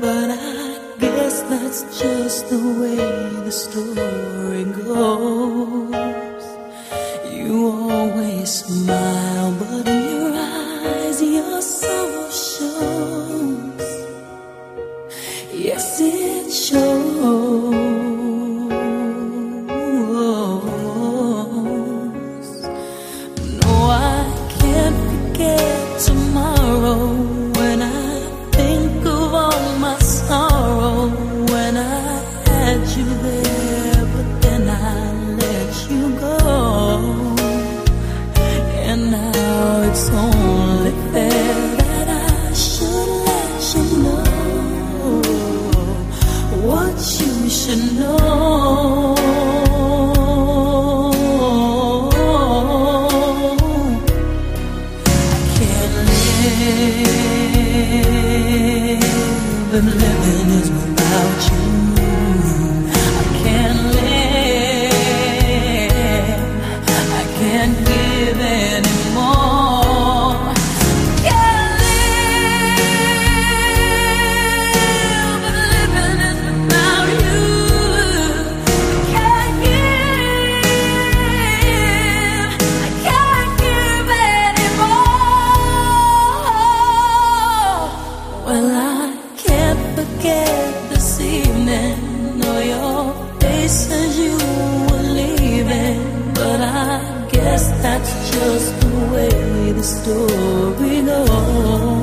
but I guess that's just the way the story goes. You always smile, but in your eyes your sorrow shows. Yes, it shows. Living is without you. Evening. Your face you were leaving, but I guess that's just the way the story goes.